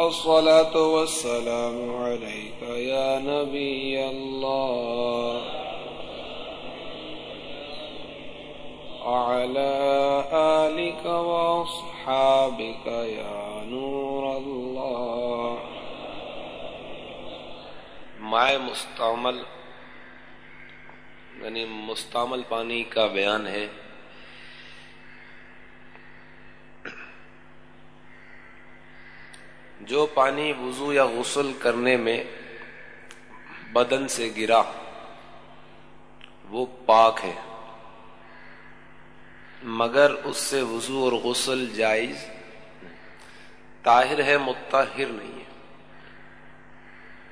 الصلاة والسلام عليك يا نبي الله. وعلى آلك وأصحابك يا نور الله. مائع مستعمل یعنی مستعمل پانی کا بیان ہے۔ جو پانی وضو یا غسل کرنے میں بدن سے گرا، وہ پاک ہے۔ مگر اس سے وضو اور غسل جائز طاہر ہے متحر نہیں ہے۔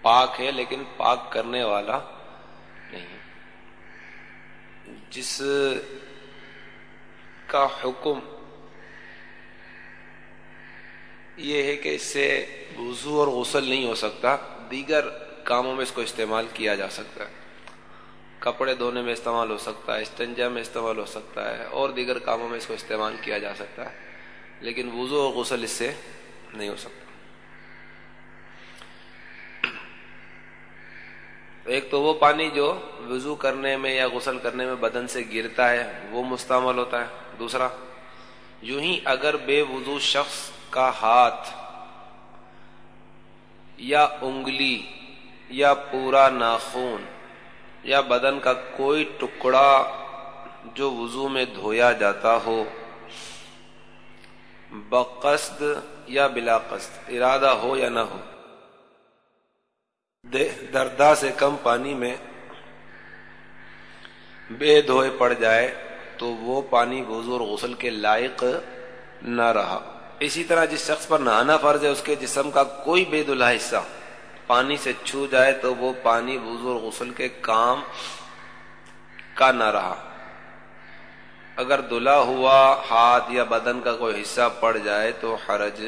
پاک ہے لیکن پاک کرنے والا نہیں جس کا حکم یہ ہے کہ اس سے وضو اور غسل نہیں ہو سکتا، دیگر کاموں میں اس کو استعمال کیا جا سکتا ہے۔ کپڑے دھونے میں استعمال ہو سکتا ہے، استنجا میں استعمال ہو سکتا ہے، اور دیگر کاموں میں اس کو استعمال کیا جا سکتا ہے۔ لیکن وضو اور غسل اس سے نہیں ہو سکتا۔ ایک تو وہ پانی جو وضو کرنے میں یا غسل کرنے میں بدن سے گرتا ہے، وہ مستعمل ہوتا ہے۔ دوسرا، یوں ہی اگر بے وضو شخص کا ہاتھ یا انگلی یا پورا ناخون یا بدن کا کوئی ٹکڑا جو وضو میں دھویا جاتا ہو، بقصد یا بلا قصد ارادہ ہو یا نہ ہو۔ دردا سے کم پانی میں بے دھوئے پڑ جائے تو وہ پانی وضو اور غسل کے لائق نہ رہا۔ اسی طرح جس شخص پر نہانا فرض ہے، اس کے جسم کا کوئی بے دلہا حصہ پانی سے چھو جائے تو وہ پانی وضو اور غسل کے کام کا نہ رہا۔ اگر دلہا ہوا ہاتھ یا بدن کا کوئی حصہ پڑ جائے تو حرج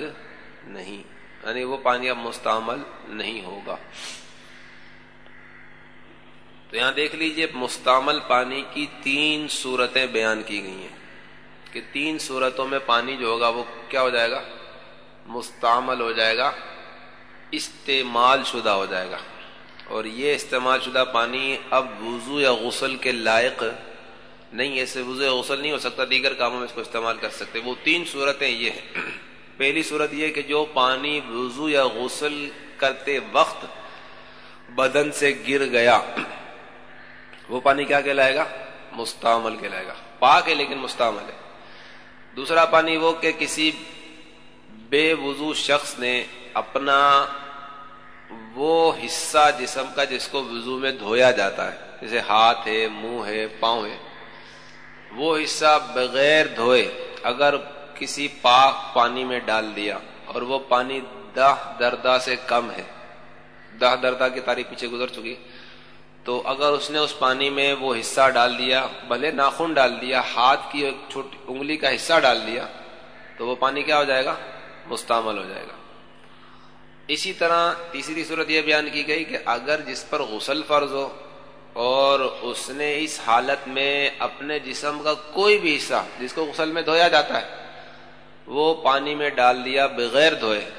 نہیں۔ یعنی وہ پانی اب مستعمل نہیں ہوگا۔ تو یہاں دیکھ لیجیے، مستعمل پانی کی تین صورتیں بیان کی گئی ہیں۔ کہ تین صورتوں میں پانی جو ہوگا وہ کیا ہو جائے گا؟ مستعمل ہو جائے گا، استعمال شدہ ہو جائے گا۔ اور یہ استعمال شدہ پانی اب وضو یا غسل کے لائق نہیں ایسے وضو یا غسل نہیں ہو سکتا، دیگر کاموں میں اس کو استعمال کر سکتے۔ وہ تین صورتیں یہ ہیں۔ پہلی صورت یہ کہ جو پانی وضو یا غسل کرتے وقت بدن سے گر گیا، وہ پانی کیا کہلائے گا؟ مستعمل کہلائے گا۔ پاک ہے لیکن مستعمل ہے۔ دوسرا پانی وہ کہ کسی بے وضو شخص نے اپنا وہ حصہ جسم کا جس کو وضو میں دھویا جاتا ہے، جیسے ہاتھ ہے، منہ ہے، پاؤں ہے، وہ حصہ بغیر دھوئے اگر کسی پاک پانی میں ڈال دیا اور وہ پانی دہ دردا سے کم ہے۔ دہ دردا کی تاریخ پیچھے گزر چکی تو اگر اس نے اس پانی میں وہ حصہ ڈال دیا، بھلے ناخن ڈال دیا، ہاتھ کی چھوٹی انگلی کا حصہ ڈال دیا، تو وہ پانی کیا ہو جائے گا؟ مستعمل ہو جائے گا۔ اسی طرح تیسری صورت یہ بیان کی گئی کہ اگر جس پر غسل فرض ہو اور اس نے اس حالت میں اپنے جسم کا کوئی بھی حصہ، جس کو غسل میں دھویا جاتا ہے، وہ پانی میں ڈال دیا بغیر دھوئے،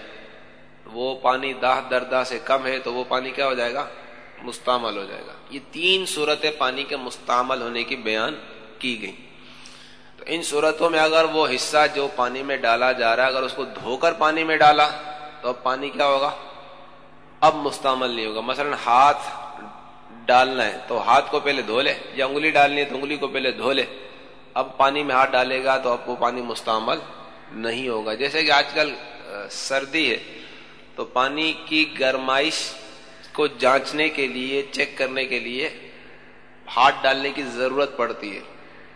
وہ پانی داہ دردا سے کم ہے، تو وہ پانی کیا ہو جائے گا؟ مستعمل ہو جائے گا۔ یہ تین صورتیں پانی کے مستعمل ہونے کی بیان کی گئی۔ تو ان صورتوں میں اگر وہ حصہ جو پانی میں ڈالا جا رہا ہے، اگر اس کو دھو کر پانی میں ڈالا، تو اب پانی کیا ہوگا؟ اب مستعمل نہیں ہوگا۔ مثلا ہاتھ ڈالنا ہے، تو ہاتھ کو پہلے دھو لے، یا انگلی ڈالنی ہے تو انگلی کو پہلے دھو لے۔ اب پانی میں ہاتھ ڈالے گا تو اب وہ پانی مستعمل نہیں ہوگا۔ جیسے کہ آج کل سردی ہے، تو پانی کی گرمائش کو جانچنے کے لیے، چیک کرنے کے لیے ہاتھ ڈالنے کی ضرورت پڑتی ہے۔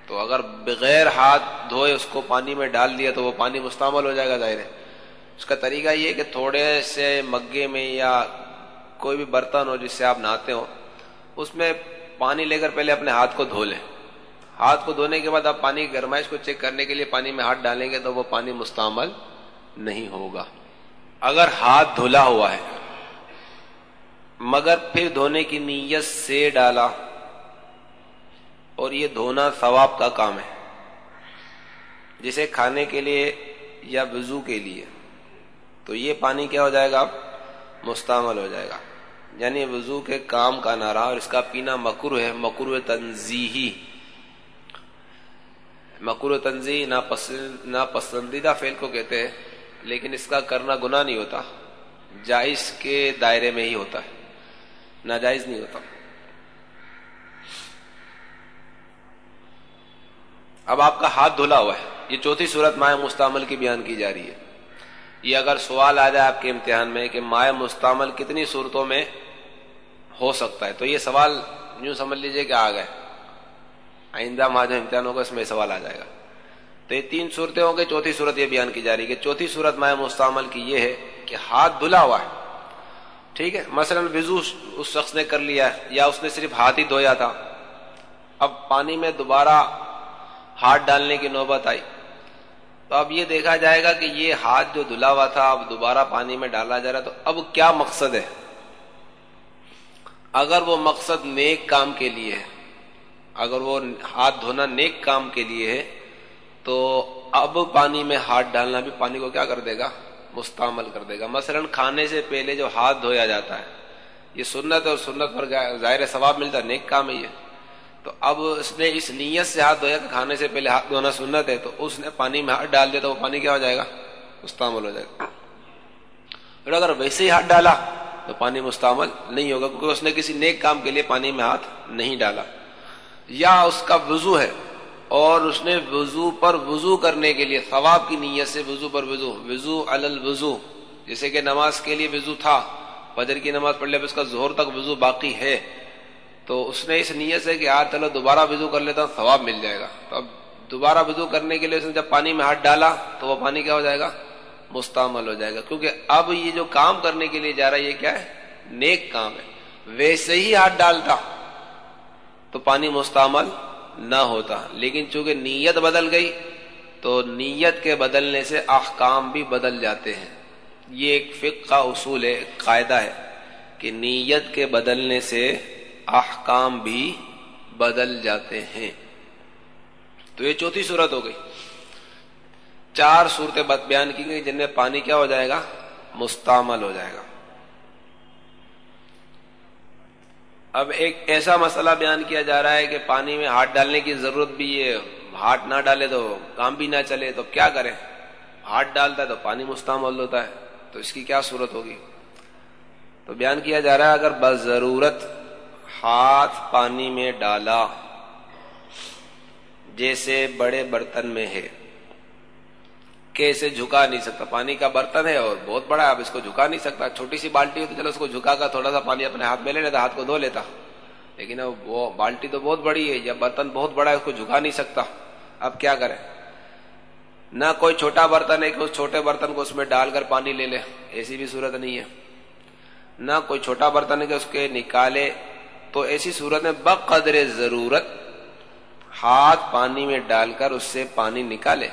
تو اگر بغیر ہاتھ دھوئے اس کو پانی میں ڈال دیا تو وہ پانی مستعمل ہو جائے گا، ظاہر ہے۔ اس کا طریقہ یہ کہ تھوڑے سے مگے میں یا کوئی بھی برتن ہو جس سے آپ نہاتے ہو اس میں پانی لے کر پہلے اپنے ہاتھ کو دھو لیں۔ ہاتھ کو دھونے کے بعد آپ پانی کی گرمائش کو چیک کرنے کے لیے پانی میں ہاتھ ڈالیں گے تو وہ پانی مستعمل نہیں ہوگا۔ اگر ہاتھ دھلا ہوا ہے مگر پھر دھونے کی نیت سے ڈالا اور یہ دھونا ثواب کا کام ہے، جسے کھانے کے لیے یا وضو کے لیے۔ تو یہ پانی کیا ہو جائے گا؟ مستعمل ہو جائے گا۔ یعنی وضو کے کام کا نہ رہا اور اس کا پینا مکرو ہے مکرو تنظیحی مکرو تنظیح ناپسندیدہ فیل کو کہتے ہیں، لیکن اس کا کرنا گناہ نہیں ہوتا، جائز کے دائرے میں ہی ہوتا ہے۔ ناجائز نہیں ہوتا اب آپ کا ہاتھ دھلا ہوا ہے۔ یہ چوتھی صورت مائع مستعمل کی بیان کی جا رہی ہے۔ یہ اگر سوال آ جائے آپ کے امتحان میں کہ مائع مستعمل کتنی صورتوں میں ہو سکتا ہے، تو یہ سوال یوں سمجھ لیجیے کہ آ گئے۔ آئندہ ماں جو امتحان ہوگا اس میں سوال آ جائے گا۔ تو یہ تین صورتیں ہوں گے چوتھی صورت یہ بیان کی جا رہی ہے کہ چوتھی صورت مائع مستعمل کی یہ ہے کہ ہاتھ دھلا ہوا ہے۔ ٹھیک ہے مثلا وضو اس شخص نے کر لیا یا اس نے صرف ہاتھ ہی دھویا تھا۔ اب پانی میں دوبارہ ہاتھ ڈالنے کی نوبت آئی۔ تو اب یہ دیکھا جائے گا کہ یہ ہاتھ جو دھلا ہوا تھا، اب دوبارہ پانی میں ڈالا جا رہا تو اب کیا مقصد ہے؟ اگر وہ مقصد نیک کام کے لیے ہے، اگر وہ ہاتھ دھونا نیک کام کے لیے ہے، تو اب پانی میں ہاتھ ڈالنا بھی پانی کو کیا کر دے گا؟ مستعمل کر دے گا۔ مثلا کھانے سے پہلے جو ہاتھ دھویا جاتا ہے، یہ سنت اور سنت پر ظاہر ثواب ملتا ہے، نیک کام ہے یہ۔ تو اب اس نے اس نیت سے ہاتھ دھویا کہ کھانے سے پہلے ہاتھ دھونا سنت ہے، تو اس نے پانی میں ہاتھ ڈال دیا تو وہ پانی کیا ہو جائے گا؟ مستعمل ہو جائے گا۔ اور اگر ویسے ہی ہاتھ ڈالا تو پانی مستعمل نہیں ہوگا، کیونکہ اس نے کسی نیک کام کے لیے پانی میں ہاتھ نہیں ڈالا۔ یا اس کا وضو ہے اور اس نے وضو پر وضو کرنے کے لیے، ثواب کی نیت سے وضو پر وضو وضو الوضو، جیسے کہ نماز کے لیے وضو تھا، فجر کی نماز پڑھ لیا اس کا زہر تک وضو باقی ہے۔ تو اس نے اس نیت سے کہ یار چلو دوبارہ وضو کر لیتا ہوں، ثواب مل جائے گا۔ تو اب دوبارہ وضو کرنے کے لیے اس نے جب پانی میں ہاتھ ڈالا، تو وہ پانی کیا ہو جائے گا؟ مستعمل ہو جائے گا۔ کیونکہ اب یہ جو کام کرنے کے لیے جا رہا ہے، یہ کیا ہے؟ نیک کام ہے۔ ویسے ہی ہاتھ ڈالتا، تو پانی مستعمل نہ ہوتا۔ لیکن چونکہ نیت بدل گئی، تو نیت کے بدلنے سے احکام بھی بدل جاتے ہیں۔ یہ ایک فقہ کا اصول ہے قاعدہ ہے کہ نیت کے بدلنے سے احکام بھی بدل جاتے ہیں۔ تو یہ چوتھی صورت ہو گئی۔ چار صورتیں بیان کی گئی جن میں پانی کیا ہو جائے گا؟ مستعمل ہو جائے گا۔ اب ایک ایسا مسئلہ بیان کیا جا رہا ہے کہ پانی میں ہاتھ ڈالنے کی ضرورت بھی ہے ہاتھ نہ ڈالے تو کام بھی نہ چلے، تو کیا کریں؟ ہاتھ ڈالتا ہے تو پانی مستعمل ہوتا ہے، تو اس کی کیا صورت ہوگی؟ تو بیان کیا جا رہا ہے، اگر بس ضرورت ہاتھ پانی میں ڈالا، جیسے بڑے برتن میں ہے کہ اسے جھکا نہیں سکتا۔ پانی کا برتن ہے اور بہت بڑا ہے اب اس کو جھکا نہیں سکتا۔ چھوٹی سی بالٹی ہو تو چلو اس کو جھکا کر تھوڑا سا پانی اپنے ہاتھ میں لے لیتا، ہاتھ کو دھو لیتا۔ لیکن اب وہ بالٹی تو بہت بڑی ہے، یا برتن بہت بڑا ہے، اس کو جھکا نہیں سکتا۔ اب کیا کرے نہ کوئی چھوٹا برتن ہے کہ اس چھوٹے برتن کو اس میں ڈال کر پانی لے لے۔ ایسی بھی صورت نہیں ہے۔ نہ کوئی چھوٹا برتن ہے کہ اس کے نکالے۔ تو ایسی صورت میں بقدر ضرورت ہاتھ پانی میں ڈال کر اس سے پانی نکالے۔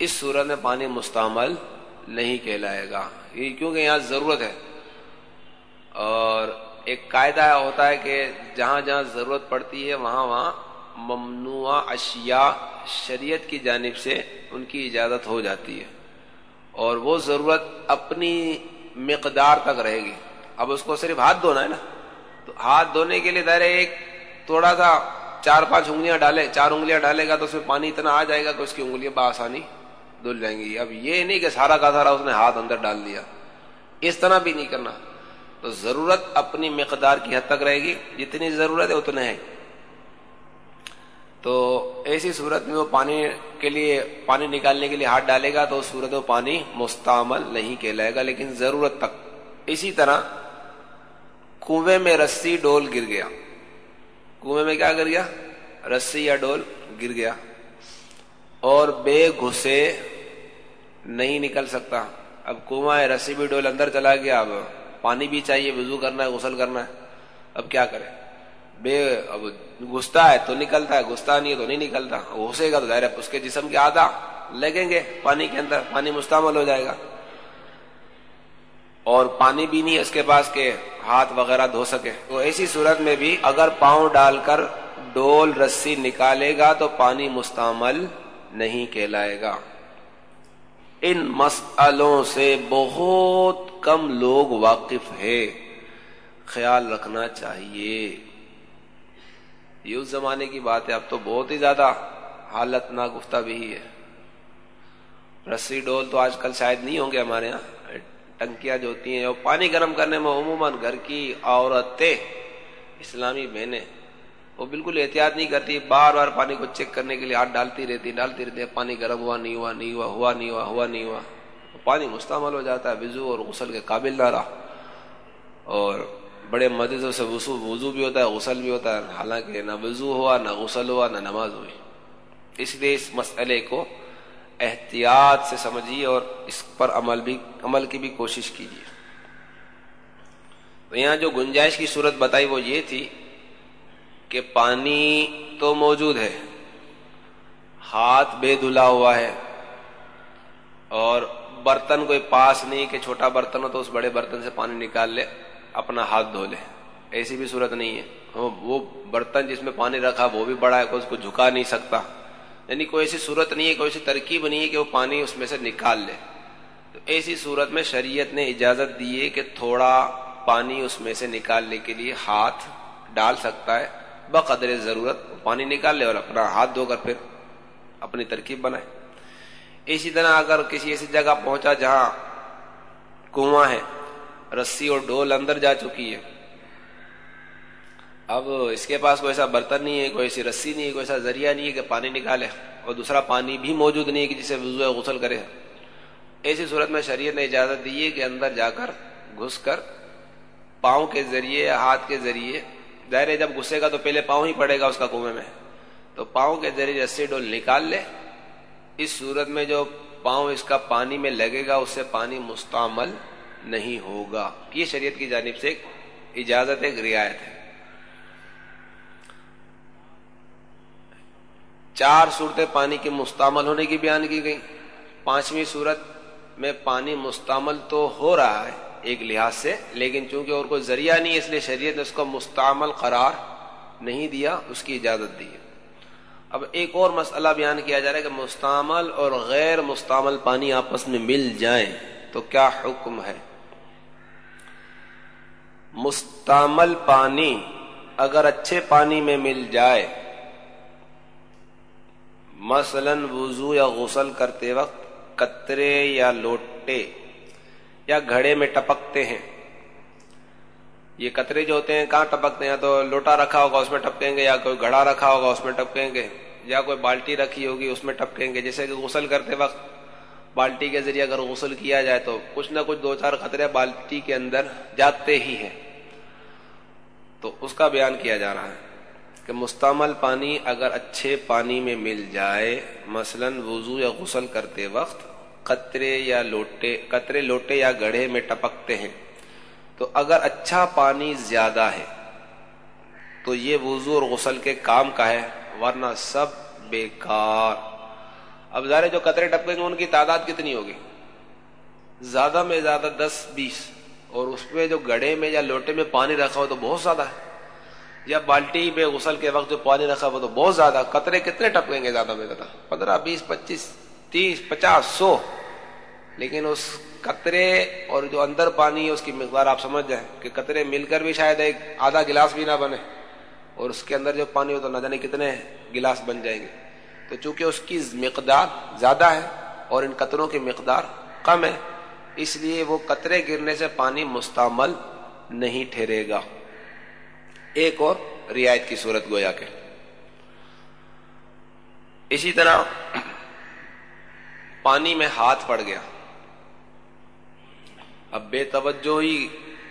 اس صورت میں پانی مستعمل نہیں کہلائے گا۔ یہ کیونکہ یہاں ضرورت ہے۔ اور ایک قاعدہ ہوتا ہے کہ جہاں جہاں ضرورت پڑتی ہے، وہاں وہاں ممنوع اشیاء شریعت کی جانب سے ان کی اجازت ہو جاتی ہے۔ اور وہ ضرورت اپنی مقدار تک رہے گی۔ اب اس کو صرف ہاتھ دھونا ہے نا۔ تو ہاتھ دھونے کے لیے دائرے ایک تھوڑا سا چار پانچ انگلیاں ڈالے، چار انگلیاں ڈالے گا تو اس میں پانی اتنا آ جائے گا کہ اس کی انگلیاں بآسانی دھل جائیں گی۔ اب یہ نہیں کہ سارا کا سارا اس نے ہاتھ اندر ڈال دیا اس طرح بھی نہیں کرنا۔ تو ضرورت اپنی مقدار کی حد تک رہے گی۔ جتنی ضرورت ہے اتنے ہے تو ایسی صورت میں وہ پانی کے لیے پانی نکالنے کے لیے ہاتھ ڈالے گا تو اس صورت میں پانی مستعمل نہیں کہلائے گا، لیکن ضرورت تک۔ اسی طرح کنویں میں رسی ڈول گر گیا۔ کنویں میں کیا گر گیا؟ رسی یا ڈول گر گیا۔ اور بے گھسے نہیں نکل سکتا۔ اب کنواں ہے، رسی بھی ڈول، اندر چلا گیا۔ اب پانی بھی چاہیے، وضو کرنا ہے، غسل کرنا ہے۔ اب کیا کرے؟ بے، اب گھستا ہے تو نکلتا ہے، گھستا نہیں ہے تو نہیں نکلتا۔ گھسے گا تو ظاہر ہے اس کے جسم کے آدھا لگیں گے پانی کے اندر، پانی مستعمل ہو جائے گا۔ اور پانی بھی نہیں اس کے پاس کے ہاتھ وغیرہ دھو سکے۔ تو ایسی صورت میں بھی اگر پاؤں ڈال کر ڈول، رسی نکالے گا تو پانی مستعمل نہیں کہلائے گا۔ ان مسئلوں سے بہت کم لوگ واقف ہے خیال رکھنا چاہیے۔ یہ اس زمانے کی بات ہے، اب تو بہت ہی زیادہ حالت نہ گفتہ بھی ہے۔ رسی ڈول تو آج کل شاید نہیں ہوں گے ہمارے یہاں۔ ٹنکیاں جو ہوتی ہیں، اور پانی گرم کرنے میں عموماً گھر کی عورتیں، اسلامی بہنیں وہ بالکل احتیاط نہیں کرتی، بار بار پانی کو چیک کرنے کے لیے ہاتھ ڈالتی رہتی ڈالتی رہتی پانی گرم ہوا، نہیں ہوا نہیں ہوا ہوا، نہیں ہوا ہوا، نہیں ہوا۔ پانی مستعمل ہو جاتا ہے وضو اور غسل کے قابل نہ رہا۔ اور بڑے مدد سے وضو وضو بھی ہوتا ہے، غسل بھی ہوتا ہے۔ حالانکہ نہ وضو ہوا، نہ غسل ہوا، نہ نماز ہوئی۔ اس لیے اس مسئلے کو احتیاط سے سمجھیے اور اس پر عمل بھی، عمل کی بھی کوشش کیجیے۔ تو یہاں جو گنجائش کی صورت بتائی وہ یہ تھی کہ پانی تو موجود ہے۔ ہاتھ بے دھلا ہوا ہے۔ اور برتن کوئی پاس نہیں کہ چھوٹا برتن ہو تو اس بڑے برتن سے پانی نکال لے، اپنا ہاتھ دھو لے۔ ایسی بھی صورت نہیں ہے۔ وہ برتن جس میں پانی رکھا وہ بھی بڑا ہے، کوئی اس کو جھکا نہیں سکتا۔ یعنی کوئی ایسی صورت نہیں ہے، کوئی ایسی ترکیب نہیں ہے کہ وہ پانی اس میں سے نکال لے۔ تو ایسی صورت میں شریعت نے اجازت دی ہے کہ تھوڑا پانی اس میں سے نکالنے کے لیے ہاتھ ڈال سکتا ہے۔ بقدر ضرورت پانی نکال لے اور اپنا ہاتھ دھو کر پھر اپنی ترکیب بنائے۔ اسی طرح اگر کسی ایسی جگہ پہنچا جہاں کنواں ہے، رسی اور ڈول اندر جا چکی ہے۔ اب اس کے پاس کوئی ایسا برتن نہیں ہے، کوئی ایسی رسی نہیں ہے، کوئی ایسا ذریعہ نہیں ہے کہ پانی نکالے۔ اور دوسرا پانی بھی موجود نہیں ہے کہ جسے وضو غسل کرے۔ ایسی صورت میں شریعت نے اجازت دی ہے کہ اندر جا کر، گھس کر، پاؤں کے ذریعے یا ہاتھ کے ذریعے ظاہر جب گھسے گا تو پہلے پاؤں ہی پڑے گا اس کا کنویں میں۔ تو پاؤں کے ذریعے رسی ڈول نکال لے۔ اس صورت میں جو پاؤں اس کا پانی میں لگے گا، اس سے پانی مستعمل نہیں ہوگا۔ یہ شریعت کی جانب سے ایک اجازت، ایک رعایت ہے۔ چار صورتیں پانی کے مستعمل ہونے کی بیان کی گئی پانچویں صورت میں پانی مستعمل تو ہو رہا ہے ایک لحاظ سے، لیکن چونکہ اور کوئی ذریعہ نہیں، اس لیے شریعت نے اس کو مستعمل قرار نہیں دیا، اس کی اجازت دی۔ اب ایک اور مسئلہ بیان کیا جا رہا ہے کہ مستعمل اور غیر مستعمل پانی آپس میں مل جائیں، تو کیا حکم ہے؟ مستعمل پانی اگر اچھے پانی میں مل جائے، مثلا وضو یا غسل کرتے وقت، قطرے یا لوٹے یا گھڑے میں ٹپکتے ہیں۔ یہ قطرے جو ہوتے ہیں، کہاں ٹپکتے ہیں؟ تو لوٹا رکھا ہوگا، اس میں ٹپکیں گے، یا کوئی گھڑا رکھا ہوگا، اس میں ٹپکیں گے، یا کوئی بالٹی رکھی ہوگی، اس میں ٹپکیں گے۔ جیسے کہ غسل کرتے وقت بالٹی کے ذریعے اگر غسل کیا جائے تو کچھ نہ کچھ دو چار قطرے بالٹی کے اندر جاتے ہی ہیں۔ تو اس کا بیان کیا جا رہا ہے کہ مستعمل پانی اگر اچھے پانی میں مل جائے، مثلا وضو یا غسل کرتے وقت قطرے یا لوٹے، قطرے لوٹے یا گڑھے میں ٹپکتے ہیں۔ تو اگر اچھا پانی زیادہ ہے، تو یہ وضو اور غسل کے کام کا ہے، ورنہ سب بیکار۔ اب ظاہر جو قطرے ٹپکیں گے، ان کی تعداد کتنی ہوگی؟ زیادہ میں زیادہ دس، بیس۔ اور اس میں جو گڑھے میں یا لوٹے میں پانی رکھا ہو تو بہت زیادہ ہے۔ یا بالٹی میں غسل کے وقت جو پانی رکھا وہ تو بہت زیادہ۔ قطرے کتنے ٹپکیں گے زیادہ میں زیادہ؟ پندرہ، بیس، پچیس۔ تیس، پچاس، سو۔ لیکن اس قطرے اور جو اندر پانی ہے، اس کی مقدار آپ سمجھ جائیں کہ قطرے مل کر بھی شاید ایک آدھا گلاس بھی نہ بنے اور اس کے اندر جو پانی ہو تو نہ جانے کتنے گلاس بن جائیں گے۔ تو چونکہ اس کی مقدار زیادہ ہے اور ان قطروں کی مقدار کم ہے، اس لیے وہ قطرے گرنے سے پانی مستعمل نہیں ٹھہرے گا۔ ایک اور رعایت کی صورت گویا کے اسی طرح پانی میں ہاتھ پڑ گیا۔ اب بے توجہ ہی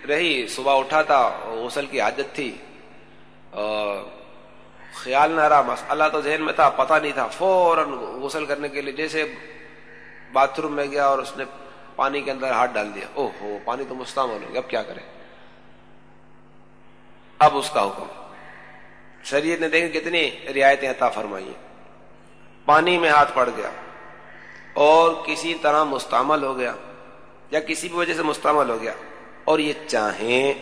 رہی، صبح اٹھا تھا، غسل کی عادت تھی۔ خیال نہ رہا مسئلہ تو ذہن میں تھا، پتہ نہیں تھا۔ فوراً غسل کرنے کے لیے جیسے باتھ روم میں گیا اور اس نے پانی کے اندر ہاتھ ڈال دیا۔ او ہو پانی تو مستعمل ہو گیا، اب کیا کرے اب اس کا حکم۔ شریعت نے دیکھیں کتنی رعایتیں عطا فرمائی پانی میں ہاتھ پڑ گیا۔ اور کسی طرح مستعمل ہو گیا یا کسی بھی وجہ سے مستعمل ہو گیا اور یہ چاہیں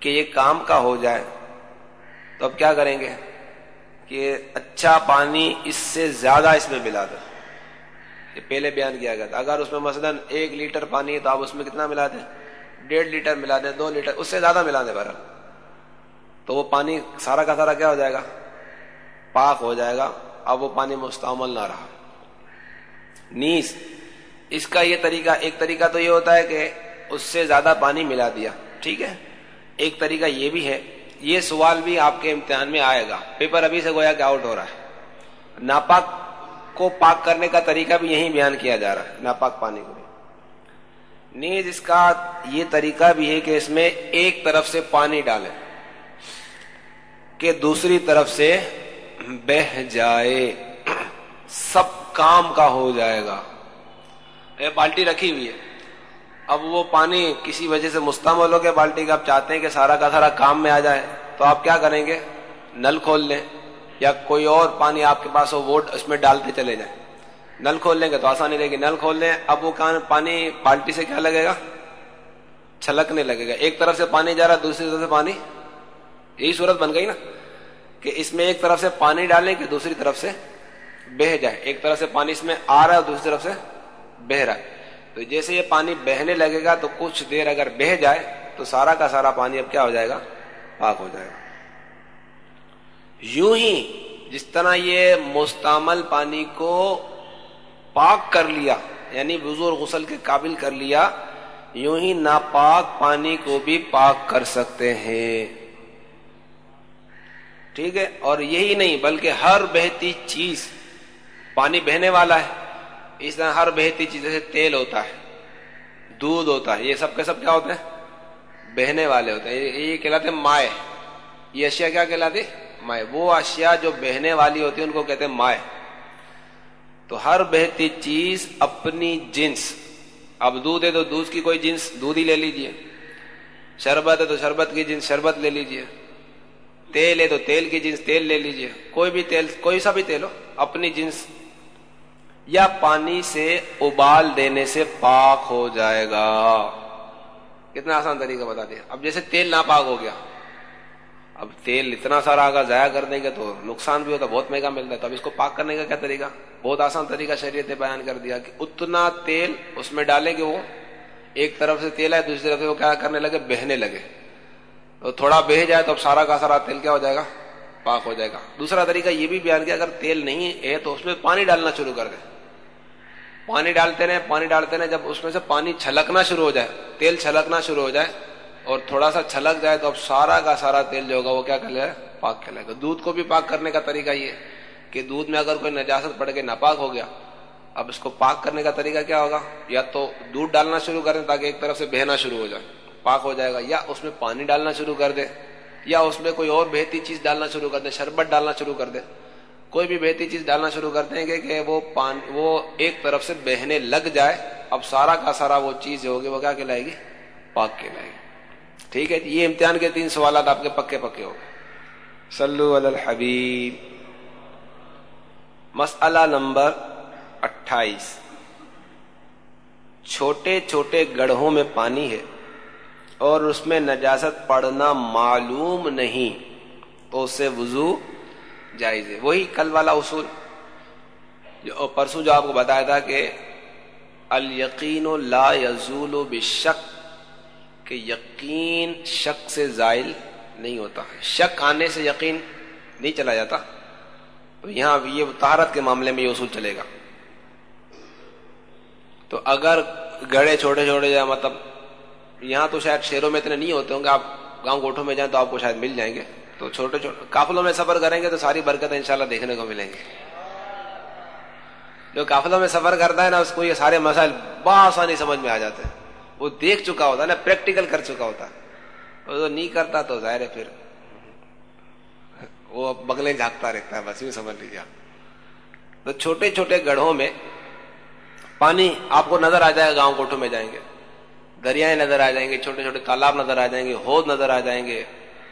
کہ یہ کام کا ہو جائے، تو اب کیا کریں گے؟ کہ اچھا پانی اس سے زیادہ اس میں ملا دیں یہ پہلے بیان کیا گیا تھا۔ اگر اس میں مثلا ایک لیٹر پانی ہے تو آپ اس میں کتنا ملا دیں؟ ڈیڑھ لیٹر ملا دیں، دو لیٹر، اس سے زیادہ ملا دیں بہرحال۔ تو وہ پانی سارا کا سارا کیا ہو جائے گا؟ پاک ہو جائے گا۔ اب وہ پانی مستعمل نہ رہا۔ نیس اس کا یہ طریقہ، ایک طریقہ تو یہ ہوتا ہے کہ اس سے زیادہ پانی ملا دیا، ٹھیک ہے؟ ایک طریقہ یہ بھی ہے، یہ سوال بھی آپ کے امتحان میں آئے گا۔ پیپر ابھی سے گویا کہ آؤٹ ہو رہا ہے۔ ناپاک کو پاک کرنے کا طریقہ بھی یہی بیان کیا جا رہا ہے، ناپاک پانی کو۔ نیز، اس کا یہ طریقہ بھی ہے کہ اس میں ایک طرف سے پانی ڈالیں، کہ دوسری طرف سے بہ جائے۔ سب کام کا ہو جائے گا۔ بالٹی رکھی ہوئی ہے۔ اب وہ پانی کسی وجہ سے مستعمل ہو گیا بالٹی کا، آپ چاہتے ہیں کہ سارا کا سارا کام میں آ جائے، تو آپ کیا کریں گے؟ نل کھول لیں۔ یا کوئی اور پانی آپ کے پاس ہو، وہ اس میں ڈالتے چلے جائیں۔ نل کھول لیں گے تو آسانی رہے گی۔ نل کھول لیں۔ اب وہ پانی بالٹی سے کیا لگے گا؟ چھلکنے لگے گا۔ ایک طرف سے پانی جا رہا، دوسری طرف سے پانی۔ یہی صورت بن گئی نا کہ اس میں ایک طرف سے پانی ڈالیں کہ دوسری طرف سے بہ جائے۔ ایک طرف سے پانی اس میں آ رہا ہے دوسری طرف سے بہ رہا ہے۔ تو جیسے یہ پانی بہنے لگے گا تو کچھ دیر اگر بہ جائے تو سارا کا سارا پانی اب کیا ہو جائے گا؟ پاک ہو جائے گا۔ یوں ہی جس طرح یہ مستعمل پانی کو پاک کر لیا یعنی بزرگ غسل کے قابل کر لیا، یوں ہی ناپاک پانی کو بھی پاک کر سکتے ہیں۔ ٹھیک ہے؟ اور یہی نہیں، بلکہ ہر بہتی چیز پانی بہنے والا ہے۔ اس طرح ہر بہتی چیز جیسے تیل ہوتا ہے، دودھ ہوتا ہے، یہ سب کے سب کیا ہوتے ہیں؟ بہنے والے ہوتے ہیں۔ یہ کہلاتے مائع۔ یہ اشیاء کیا کہلاتی مائع۔ وہ اشیاء جو بہنے والی ہوتی ہیں، ان کو کہتے ہیں مائع۔ تو ہر بہتی چیز اپنی جنس۔ اب دودھ ہے تو دودھ کی کوئی جنس، دودھ ہی لے لیجیے۔ شربت ہے تو شربت کی جنس، شربت لے لیجیے۔ تیل ہے تو تیل کی جنس، تیل لے لیجیے۔ کوئی بھی تیل، کوئی سا بھی تیل ہو، اپنی جنس یا پانی سے ابال دینے سے پاک ہو جائے گا۔ کتنا آسان طریقہ بتا دیا اب جیسے تیل ناپاک ہو گیا۔ اب تیل اتنا سارا اگر ضائع کر دیں گے تو نقصان بھی ہوتا، بہت مہنگا ملتا ہے۔ تو اب اس کو پاک کرنے کا کیا طریقہ؟ بہت آسان طریقہ شریعت نے بیان کر دیا کہ اتنا تیل اس میں ڈالیں گے وہ۔ ایک طرف سے تیل ہے دوسری طرف سے وہ کیا کرنے لگے؟ بہنے لگے۔ تو تھوڑا بہ جائے تو اب سارا کا سارا تیل کیا ہو جائے گا؟ پاک ہو جائے گا۔ دوسرا طریقہ یہ بھی بیان کیا، اگر تیل نہیں ہے تو اس میں پانی ڈالنا شروع کر دیں۔ پانی ڈالتے رہے پانی ڈالتے رہے جب اس میں سے پانی چھلکنا شروع ہو جائے، تیل چھلکنا شروع ہو جائے اور تھوڑا سا چھلک جائے تو اب سارا کا سارا تیل جو ہوگا وہ کیا کر پاک کھلے گا۔ دودھ کو بھی پاک کرنے کا طریقہ یہ کہ دودھ میں اگر کوئی نجاست پڑ کے ناپاک ہو گیا، اب اس کو پاک کرنے کا طریقہ کیا ہوگا؟ یا تو دودھ ڈالنا شروع کریں تاکہ ایک طرف سے بہنا شروع ہو جائے، پاک ہو جائے گا، یا اس میں پانی ڈالنا شروع کر دے، یا اس میں کوئی اور بہتی چیز ڈالنا شروع کر دے، شربت ڈالنا شروع کر دے۔ کوئی بھی بہتی چیز ڈالنا شروع کر دیں گے کہ وہ پانی وہ ایک طرف سے بہنے لگ جائے، اب سارا کا سارا وہ چیز ہوگی وہ کیا کہلائے گی؟ پاک کہلائے گی۔ ٹھیک ہے جی، یہ امتحان کے تین سوالات آپ کے پکے پکے ہو گئے۔ سلو الحبیب۔ مسئلہ نمبر اٹھائیس۔ چھوٹے چھوٹے گڑھوں میں پانی ہے اور اس میں نجازت پڑنا معلوم نہیں، تو اسے وضو جائز ہے۔ وہی کل والا اصول جو پرسوں جو آپ کو بتایا تھا کہ الیقین لا یزول بشک، کہ یقین شک سے زائل نہیں ہوتا۔ شک آنے سے یقین نہیں چلا جاتا۔ تو یہاں یہ تہارت کے معاملے میں یہ اصول چلے گا۔ تو اگر گڑے چھوٹے چھوٹے یا مطلب یہاں تو شاید شہروں میں اتنے نہیں ہوتے ہوں گے، آپ گاؤں گوٹھوں میں جائیں تو آپ کو شاید مل جائیں گے۔ تو چھوٹے چھوٹے کافلوں میں سفر کریں گے تو ساری برکت انشاءاللہ دیکھنے کو ملیں گے جو کافلوں میں سفر کرتا ہے نا، اس کو یہ سارے مسائل بآسانی سمجھ میں آ جاتے ہیں۔ وہ دیکھ چکا ہوتا ہے نا پریکٹیکل کر چکا ہوتا ہے۔ وہ نہیں کرتا تو ظاہر ہے پھر وہ بگلے جھانکتا رہتا ہے، بس یوں سمجھ لیجیے تو چھوٹے چھوٹے گڑھوں میں پانی آپ کو نظر آ جائے گا، گاؤں کوٹوں میں جائیں گے۔ دریائیں نظر آ جائیں گے، چھوٹے چھوٹے تالاب نظر آ جائیں گے، ہود نظر آ جائیں گے۔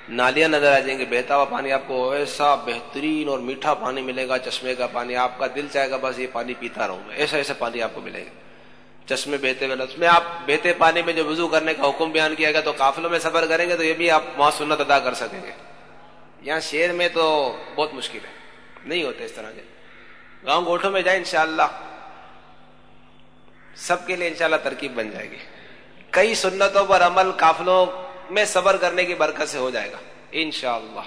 نالیاں نظر آ جائیں گے، بہتا ہوا پانی آپ کو ایسا بہترین اور میٹھا پانی ملے گا، چشمے کا پانی آپ کا دل چاہے گا، بس یہ پانی پیتا رہوں میں ایسا ایسا پانی آپ کو ملے گا۔ چشمے بہتے ہوئے اس میں آپ بہتے پانی میں جو وضو کرنے کا حکم بیان کیا گیا تو قافلوں میں سفر کریں گے تو یہ بھی آپ وہاں سنت ادا کر سکیں گے۔ یہاں شہر میں تو بہت مشکل ہے، نہیں ہوتے اس طرح کے۔ گاؤں گوٹھوں میں جائیں انشاءاللہ، سب کے لیے انشاءاللہ ترکیب بن جائے گی۔ کئی سنتوں پر عمل قافلوں میں صبر کرنے کی برکت سے ہو جائے گا، انشاءاللہ۔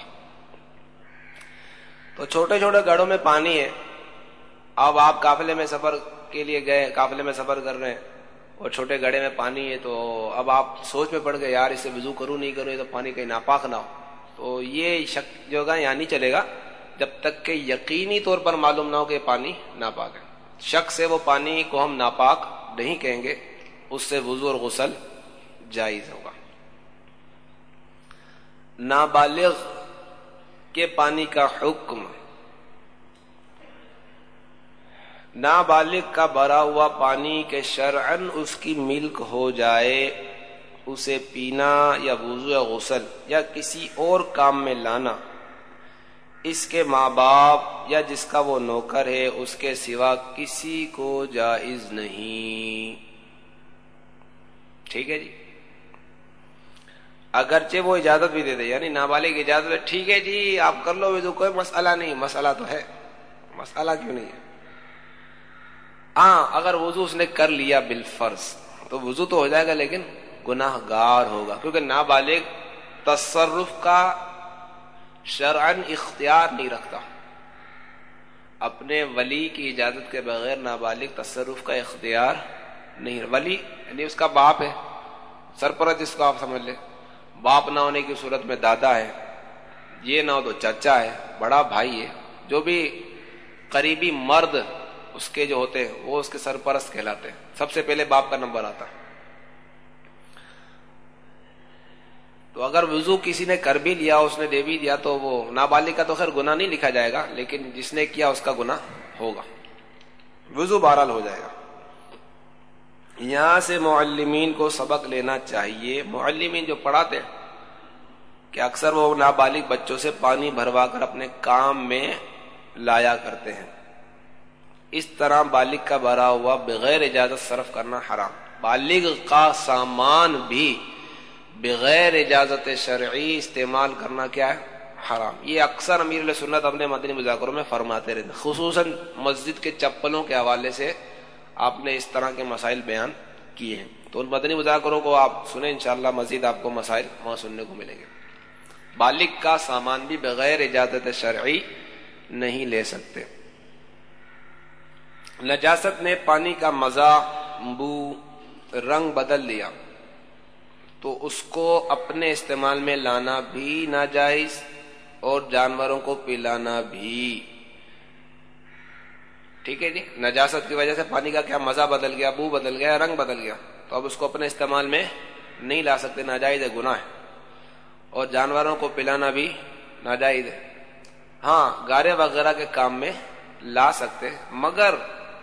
تو چھوٹے چھوٹے گڑھوں میں پانی ہے۔ اب آپ قافلے میں سفر کے لیے گئے، قافلے میں سفر کر رہے ہیں۔ اور چھوٹے گڑھے میں پانی ہے تو اب آپ سوچ میں پڑ گئے، یار اسے وضو کروں، نہیں کروں تو پانی کہیں ناپاک نہ ہو۔ تو یہ شک جو ہوگا، یہاں نہیں چلے گا۔ جب تک کہ یقینی طور پر معلوم نہ ہو کہ پانی ناپاک ہے۔ شک سے وہ پانی کو ہم ناپاک نہیں کہیں گے، اس سے وضو اور غسل جائز ہوگا۔ نابالغ کے پانی کا حکم نابالغ کا بھرا ہوا پانی کے شرعن اس کی ملک ہو جائے، اسے پینا یا وضو یا غسل یا کسی اور کام میں لانا، اس کے ماں باپ یا جس کا وہ نوکر ہے، اس کے سوا کسی کو جائز نہیں۔ ٹھیک ہے جی؟ اگرچہ وہ اجازت بھی دے دے یعنی نابالغ اجازت ٹھیک ہے جی آپ کر لو تو کوئی مسئلہ نہیں، مسئلہ تو ہے۔ مسئلہ کیوں نہیں ہے؟ ہاں اگر وضو اس نے کر لیا بالفرض، تو وضو تو ہو جائے گا، لیکن گناہ گار ہوگا۔ کیونکہ نابالغ تصرف کا شرعن اختیار نہیں رکھتا۔ اپنے ولی کی اجازت کے بغیر نابالغ تصرف کا اختیار نہیں، ولی یعنی اس کا باپ ہے، سرپرست جس کو آپ سمجھ لیں۔ باپ نہ ہونے کی صورت میں دادا ہے، یہ نہ ہو تو چچا ہے، بڑا بھائی ہے، جو بھی قریبی مرد اس کے جو ہوتے ہیں، وہ اس کے سرپرست کہلاتے ہیں۔ سب سے پہلے باپ کا نمبر آتا۔ ہے تو اگر وضو کسی نے کر بھی لیا، اس نے دے بھی دیا، تو وہ نابالغ کا تو خیر گنا نہیں لکھا جائے گا، لیکن جس نے کیا، اس کا گنا ہوگا۔ وضو بہرحال ہو جائے گا۔ یہاں سے معلمین کو سبق لینا چاہیے۔ معلمین جو پڑھاتے ہیں، کہ اکثر وہ نابالغ بچوں سے پانی بھروا کر اپنے کام میں لایا کرتے ہیں۔ اس طرح بالغ کا بھرا ہوا بغیر اجازت صرف کرنا حرام۔ بالغ کا سامان بھی بغیر اجازت شرعی استعمال کرنا کیا ہے؟ حرام۔ یہ اکثر امیر علیہ سنت اپنے مدنی مذاکروں میں فرماتے رہتے خصوصاً مسجد کے چپلوں کے حوالے سے آپ نے اس طرح کے مسائل بیان کیے ہیں۔ تو ان مدنی مذاکروں کو آپ سنیں، انشاءاللہ مزید آپ کو مسائل وہاں سننے کو ملیں گے۔ بالغ کا سامان بھی بغیر اجازت شرعی نہیں لے سکتے۔ نجاست نے پانی کا مزہ بو رنگ بدل لیا۔ تو اس کو اپنے استعمال میں لانا بھی ناجائز اور جانوروں کو پلانا بھی۔ ٹھیک ہے جی؟ نجاست کی وجہ سے پانی کا کیا مزہ بدل گیا، بو بدل گیا، رنگ بدل گیا۔ تو اب اس کو اپنے استعمال میں نہیں لا سکتے، ناجائز ہے، گناہ ہے۔ اور جانوروں کو پلانا بھی ناجائز ہے۔ ہاں گارے وغیرہ کے کام میں لا سکتے، مگر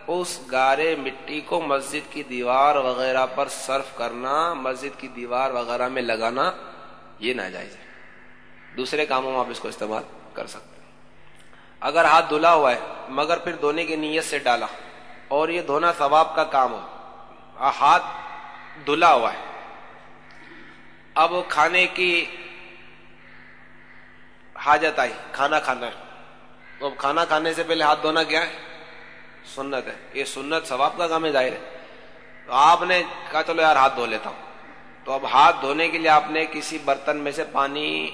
اس گارے مٹی کو مسجد کی دیوار وغیرہ پر صرف کرنا، مسجد کی دیوار وغیرہ میں لگانا، یہ ناجائز ہے۔ دوسرے کاموں میں آپ اس کو استعمال کر سکتے اگر ہاتھ دھلا ہوا ہے، مگر پھر دھونے کی نیت سے ڈالا، اور یہ دھونا ثواب کا کام ہو۔ ہاتھ دھلا ہوا ہے۔ اب کھانے کی حاجت آئی، کھانا کھانا ہے۔ اب کھانا کھانے سے پہلے ہاتھ دھونا کیا ہے؟ سنت ہے۔ یہ سنت ثواب کا کام ہے، ظاہر ہے۔ تو آپ نے کہا، چلو یار، ہاتھ دھو لیتا ہوں۔ تو اب ہاتھ دھونے کے لیے آپ نے کسی برتن میں سے پانی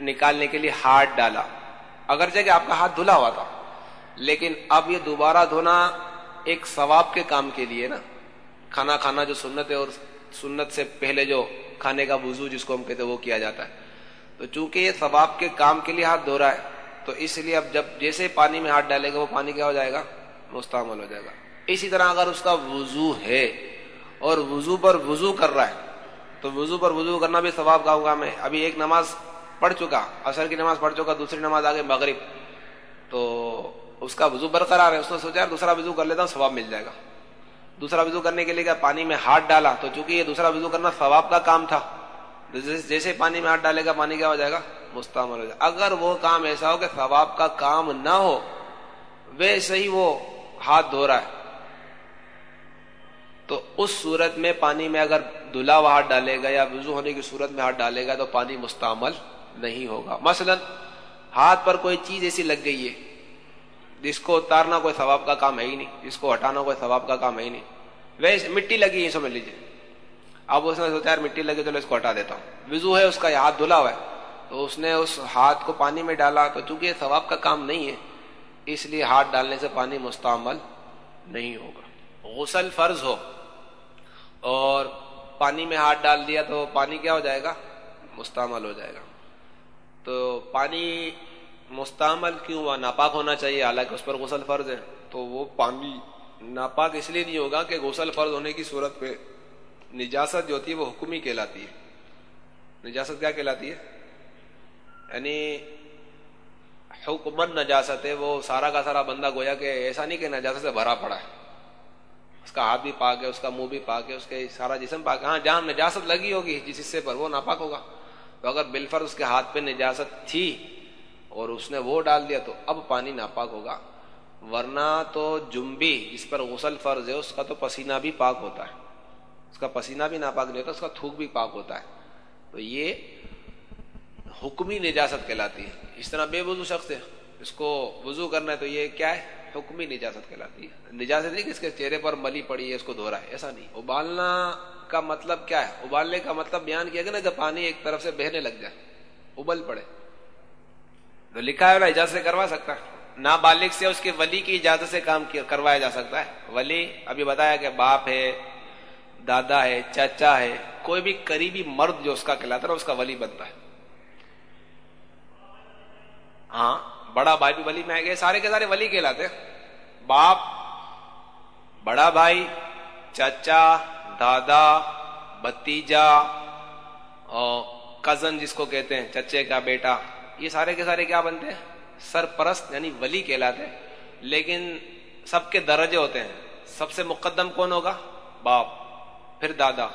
نکالنے کے لیے ہاتھ ڈالا۔ اگرچہ کہ آپ کا ہاتھ دھلا ہوا تھا۔ لیکن اب یہ دوبارہ دھونا ایک ثواب کے کام کے لیے نا۔ کھانا کھانا جو سنت ہے اور سنت سے پہلے جو کھانے کا وضو جس کو ہم کہتے ہیں وہ کیا جاتا ہے۔ تو چونکہ یہ ثواب کے کام کے لیے ہاتھ دھو رہا ہے، تو اس لیے اب جب جیسے پانی میں ہاتھ ڈالے گا وہ پانی کیا ہو جائے گا؟ مستعمل ہو جائے گا۔ اسی طرح اگر اس کا وضو ہے اور وضو پر وضو کر رہا ہے، تو وضو پر وضو کرنا بھی ثواب کا ہوگا۔ میں ابھی ایک نماز پڑھ چکا اثر کی نماز پڑھ چکا، دوسری نماز آگے مغرب۔ تو اس کا وضو برقرار ہے، اس نے سوچا دوسرا وضو کر لیتا ہوں، ثواب مل جائے گا۔ دوسرا وضو کرنے کے لیے کیا پانی میں ہاتھ ڈالا، تو چونکہ یہ دوسرا وضو کرنا ثواب کا کام تھا جیسے پانی میں ہاتھ ڈالے گا، پانی کیا ہو جائے گا؟ مستعمل ہو جائے گا۔ اگر وہ کام ایسا ہو کہ ثواب کا کام نہ ہو، ویسے ہی وہ ہاتھ دھو رہا ہے۔ تو اس صورت میں پانی میں اگر دلا ہاتھ ڈالے گا یا وضو ہونے کی صورت میں ہاتھ ڈالے گا، تو پانی مستعمل نہیں ہوگا۔ مثلا ہاتھ پر کوئی چیز ایسی لگ گئی ہے، جس کو اتارنا کوئی ثواب کا کام ہے ہی نہیں، جس کو ہٹانا کوئی ثواب کا کام ہے ہی نہیں۔ ویسے مٹی لگی ہے، سمجھ لیجیے اب اس نے سوچا، یار مٹی لگی تو اس کو ہٹا دیتا ہوں۔ وضو ہے، اس کا ہاتھ دھلا ہوا ہے۔ تو اس نے اس ہاتھ کو پانی میں ڈالا۔ تو چونکہ یہ ثواب کا کام نہیں ہے، اس لیے ہاتھ ڈالنے سے پانی مستعمل نہیں ہوگا۔ غسل فرض ہو اور پانی میں ہاتھ ڈال دیا تو پانی کیا ہو جائے گا؟ مستعمل ہو جائے گا۔ تو پانی مستعمل کیوں ہوا؟ ناپاک ہونا چاہیے، حالانکہ اس پر غسل فرض ہے۔ تو وہ پانی ناپاک اس لیے نہیں ہوگا کہ غسل فرض ہونے کی صورت پہ نجاست جو ہوتی ہے وہ حکمی کہلاتی ہے۔ نجاست کیا کہلاتی ہے؟ یعنی حکمن نجاست ہے، وہ سارا کا سارا بندہ گویا کہ ایسا نہیں کہ نجاست سے بھرا پڑا ہے۔ اس کا ہاتھ بھی پاک ہے، اس کا منہ بھی پاک ہے، اس کے سارا جسم پاک ہے۔ ہاں جہاں نجاست لگی ہوگی جس حصے پر وہ ناپاک ہوگا۔ تو اگر بالفر اس کے ہاتھ پہ نجاست تھی اور اس نے وہ ڈال دیا تو اب پانی ناپاک ہوگا، ورنہ تو جمبی جس پر غسل فرض ہے، اس کا تو پسینہ بھی پاک ہوتا ہے۔ اس کا پسینہ بھی ناپاک نہیں ہوتا، اس کا تھوک بھی پاک ہوتا ہے۔ تو یہ حکمی نجاست کہلاتی ہے۔ اس طرح بے وضو شخص ہے، اس کو وضو کرنا ہے تو یہ کیا ہے؟ حکمی نجاست کہلاتی ہے۔ نجاست نہیں کہ اس کے چہرے پر ملی پڑی ہے، اس کو دھو رہا ہے، ایسا نہیں۔ ابالنا کا مطلب کیا ہے؟ ابالنے کا مطلب بیان کیا گیا نا، جب پانی ایک طرف سے بہنے لگ جائے، ابل پڑے۔ تو لکھا ہے اجازت سے کروا سکتا ہے۔ نابالغ سے اس کے ولی کی اجازت سے کام کروایا جا سکتا ہے۔ ولی ابھی بتایا کہ باپ ہے، دادا ہے، چاچا ہے، کوئی بھی قریبی مرد جو اس کا کہلاتا ہے اس کا ولی بنتا ہے۔ ہاں بڑا بھائی بھی ولی میں گئے سارے کے سارے ولی کہلاتے باپ، بڑا بھائی، چاچا دادا بتیجا اور کزن جس کو کہتے ہیں، چچے کا بیٹا، یہ سارے کے سارے کیا بنتے ہیں؟ سرپرست یعنی ولی کہلاتے لیکن سب کے درجے ہوتے ہیں۔ سب سے مقدم کون ہوگا؟ باپ، پھر دادا،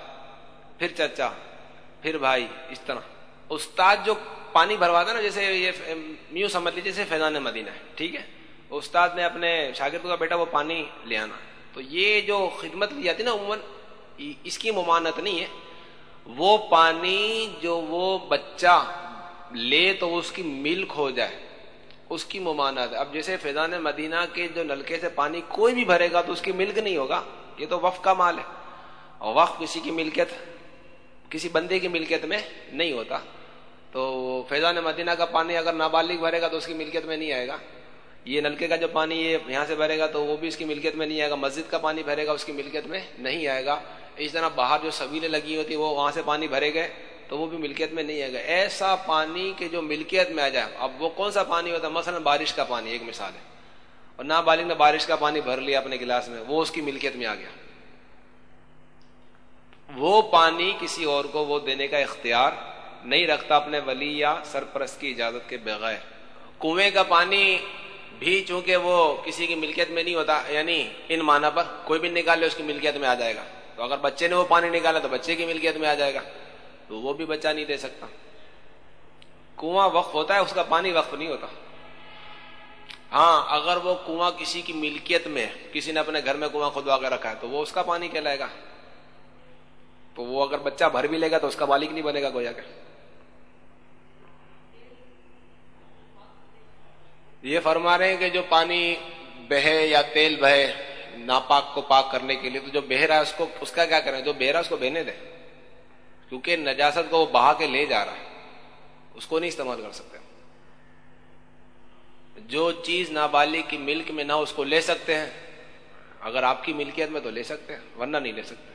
پھر چچا، پھر بھائی، اس طرح۔ استاد جو پانی بھرواتا نا، جیسے یہ میو سمجھ لیجیے جیسے فیضان مدینہ ہے، ٹھیک ہے؟ استاد نے اپنے شاگرد کا بیٹا وہ پانی لے آنا۔ تو یہ جو خدمت لی جاتی نا، عموماً اس کی ممانت نہیں ہے۔ وہ پانی جو وہ بچہ لے تو اس کی ملک ہو جائے، اس کی ممانت اب جیسے فیضان مدینہ کے جو نلکے سے پانی کوئی بھی بھرے گا تو اس کی ملک نہیں ہوگا، یہ تو وقف کا مال ہے۔ اور وقف کسی کی ملکیت، کسی بندے کی ملکیت میں نہیں ہوتا۔ تو فیضان مدینہ کا پانی اگر نابالغ بھرے گا تو اس کی ملکیت میں نہیں آئے گا۔ یہ نلکے کا جو پانی یہ یہاں سے بھرے گا تو وہ بھی اس کی ملکیت میں نہیں آئے گا، مسجد کا پانی بھرے گا، اس کی ملکیت میں نہیں آئے گا۔ اس طرح باہر جو سبیلیں لگی ہوتی وہ وہاں سے پانی بھرے گئے تو وہ بھی ملکیت میں نہیں آئے گا۔ ایسا پانی کے جو ملکیت میں آ جائے۔ اب وہ کون سا پانی ہوتا ہے؟ مثلا بارش کا پانی، ایک مثال ہے۔ اور نابالغ نے بارش کا پانی بھر لیا اپنے گلاس میں، وہ اس کی ملکیت میں آ گیا۔ وہ پانی کسی اور کو وہ دینے کا اختیار نہیں رکھتا، اپنے ولی یا سرپرست کی اجازت کے بغیر۔ کنویں کا پانی بھی چونکہ وہ کسی کی ملکیت میں نہیں ہوتا یعنی ان معنی پر کوئی بھی نکال لے، اس کی ملکیت میں آ جائے گا۔ تو اگر بچے نے وہ پانی نکالا تو بچے کی ملکیت میں آ جائے گا۔ تو وہ بھی بچہ نہیں دے سکتا۔ کنواں وقف ہوتا ہے، اس کا پانی وقف نہیں ہوتا۔ ہاں اگر وہ کنواں کسی کی ملکیت میں، کسی نے اپنے گھر میں کنواں کھدوا کے رکھا ہے، تو وہ اس کا پانی کہلائے گا۔ تو وہ اگر بچہ بھر بھی لے گا تو اس کا مالک نہیں بنے گا، گویا کہ۔ یہ فرما رہے ہیں کہ جو پانی بہے یا تیل بہے ناپاک کو پاک کرنے کے لیے، تو جو بہ رہا ہے اس کو، اس کا کیا کریں جو بہ رہا ہے اس کو بہنے دے۔ کیونکہ نجاست کو وہ بہا کے لے جا رہا ہے۔ اس کو نہیں استعمال کر سکتے۔ جو چیز نابالغ کی ملک میں نہ اس کو لے سکتے ہیں، اگر آپ کی ملکیت میں تو لے سکتے ہیں، ورنہ نہیں لے سکتے۔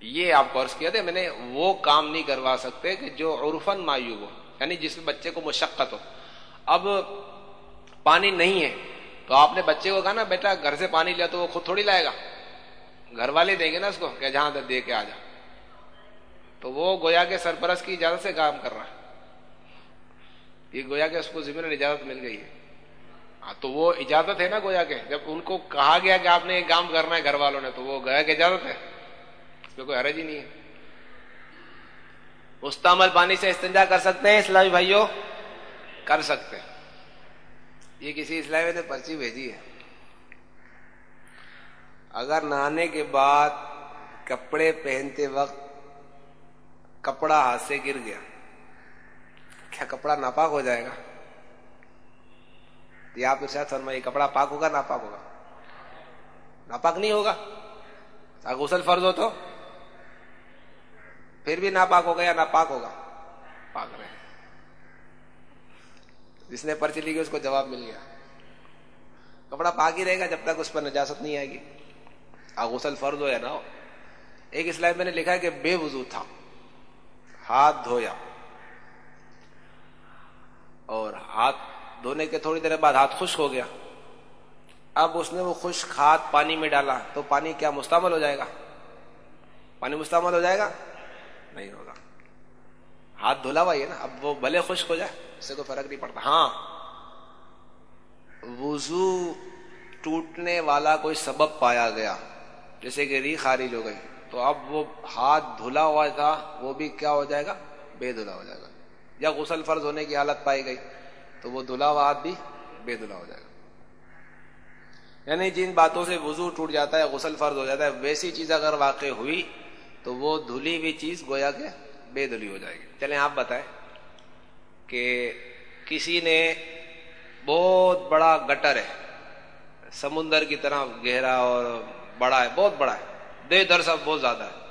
یہ آپ کو عرض کیا تھا، میں نے وہ کام نہیں کروا سکتے کہ جو عرفن مایوب ہو یعنی جس بچے کو مشقت ہو۔ اب پانی نہیں ہے تو آپ نے بچے کو کہا نا، بیٹا، گھر سے پانی لیا تو وہ خود تھوڑی لائے گا۔ گھر والے دیں گے نا اس کو کہ جہاں دے کے آ جا۔ تو وہ گویا کے سرپرست کی اجازت سے کام کر رہا ہے۔ یہ گویا کہ اس کو ضمن اجازت مل گئی ہے۔ ہاں تو وہ اجازت ہے نا گویا کہ جب ان کو کہا گیا کہ آپ نے ایک کام کرنا ہے گھر والوں نے، تو وہ گویا کہ اجازت ہے۔ اس میں کوئی حرج ہی نہیں ہے۔ مستعمل پانی سے استنجا کر سکتے ہیں، اسلامی بھائیوں۔ کر سکتے ہیں۔ یہ کسی اسلامی نے پرچی بھیجی ہے۔ اگر نہانے کے بعد کپڑے پہنتے وقت کپڑا ہاتھ سے گر گیا، کیا کپڑا ناپاک ہو جائے گا؟ یہ آپ فرمائیے کپڑا پاک ہوگا، ناپاک ہوگا؟ ناپاک نہیں ہوگا؟ غسل فرض ہو تو۔ پھر بھی ناپاک ہوگا یا ناپاک ہوگا؟ پاک رہے۔ جس نے پرچی لی گئی، اس کو جواب مل گیا۔ کپڑا پاک ہی رہے گا جب تک اس پر نجاست نہیں آئے گی۔ غسل فرض ہو یا نہ ہو۔ ایک اسلام میں نے لکھا ہے کہ بے وضو تھا۔ ہاتھ دھویا۔ اور ہاتھ دھونے کے تھوڑی دیر بعد ہاتھ خشک ہو گیا۔ اب اس نے وہ خشک ہاتھ پانی میں ڈالا۔ تو پانی کیا مستعمل ہو جائے گا؟ پانی مستعمل ہو جائے گا؟ نہیں ہوگا۔ ہاتھ دھلا ہوا ہے نا۔ اب وہ بھلے خشک ہو جائے۔ اس سے کوئی فرق نہیں پڑتا۔ ہاں۔ وضو ٹوٹنے والا کوئی سبب پایا گیا۔ جیسے کہ ری خارج ہو گئی۔ تو اب وہ ہاتھ دھلا ہوا تھا، وہ بھی کیا ہو جائے گا؟ بے دھلا ہو جائے گا۔ یا غسل فرض ہونے کی حالت پائی گئی، تو وہ دھلا ہوا ہاتھ بھی بے دھلا ہو جائے گا۔ یعنی جن باتوں سے وضو ٹوٹ جاتا ہے، غسل فرض ہو جاتا ہے، ویسی چیز اگر واقع ہوئی، تو وہ دھلی ہوئی چیز گویا کہ بے دھلی ہو جائے گی۔ چلیں آپ بتائیں۔ کہ کسی نے بہت بڑا گٹر ہے، سمندر کی طرح گہرا اور بڑا ہے، بہت بڑا ہے دے در سب بہت زیادہ ہے۔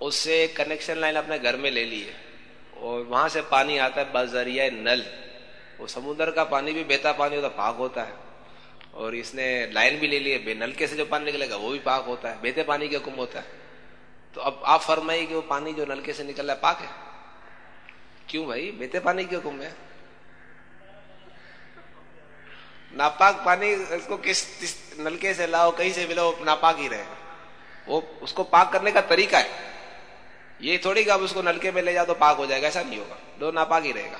اس سے کنیکشن لائن اپنے گھر میں لے لی ہے اور وہاں سے پانی آتا ہے بذریعہ نل۔ وہ سمندر کا پانی بھی بہتا پانی ہوتا، پاک ہوتا ہے۔ اور اس نے لائن بھی لے لی ہے بے نلکے سے جو پانی نکلے گا، وہ بھی پاک ہوتا ہے، بہتے پانی کے حکم ہوتا ہے۔ تو اب آپ فرمائیے کہ وہ پانی جو نلکے سے نکل رہا ہے، پاک ہے؟ کیوں بھائی؟ بہتے پانی کے حکم ہے ناپاک پانی اس کو کس نلکے سے لاؤ، کہیں سے ملو ناپاک ہی رہے۔ وہ اس کو پاک کرنے کا طریقہ ہے۔ یہ تھوڑی کہ اب اس کو نلکے میں لے جاؤ تو پاک ہو جائے گا، ایسا نہیں ہوگا۔ دو ناپاک ہی رہے گا۔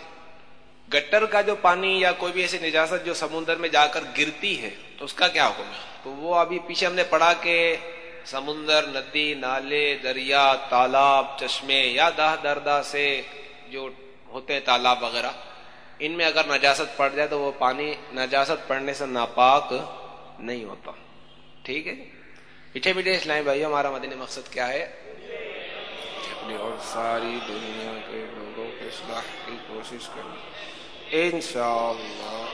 گٹر کا جو پانی یا کوئی بھی ایسی نجاست جو سمندر میں جا کر گرتی ہے، تو اس کا کیا حکم ہے؟ تو وہ ابھی پیچھے ہم نے پڑھا کہ سمندر، ندی، نالے، دریا، تالاب، چشمے یا دہ دردا سے جو ہوتے ہیں تالاب وغیرہ، ان میں اگر نجاست پڑ جائے تو وہ پانی نجاست پڑنے سے ناپاک نہیں ہوتا۔ ٹھیک ہے؟ پیچھے پیچھے اسلامی بھائی ہمارا مدنی مقصد کیا ہے؟ اپنی اور ساری دنیا کے لوگوں کے اصلاح کی کوشش کریں۔ ان شاء اللہ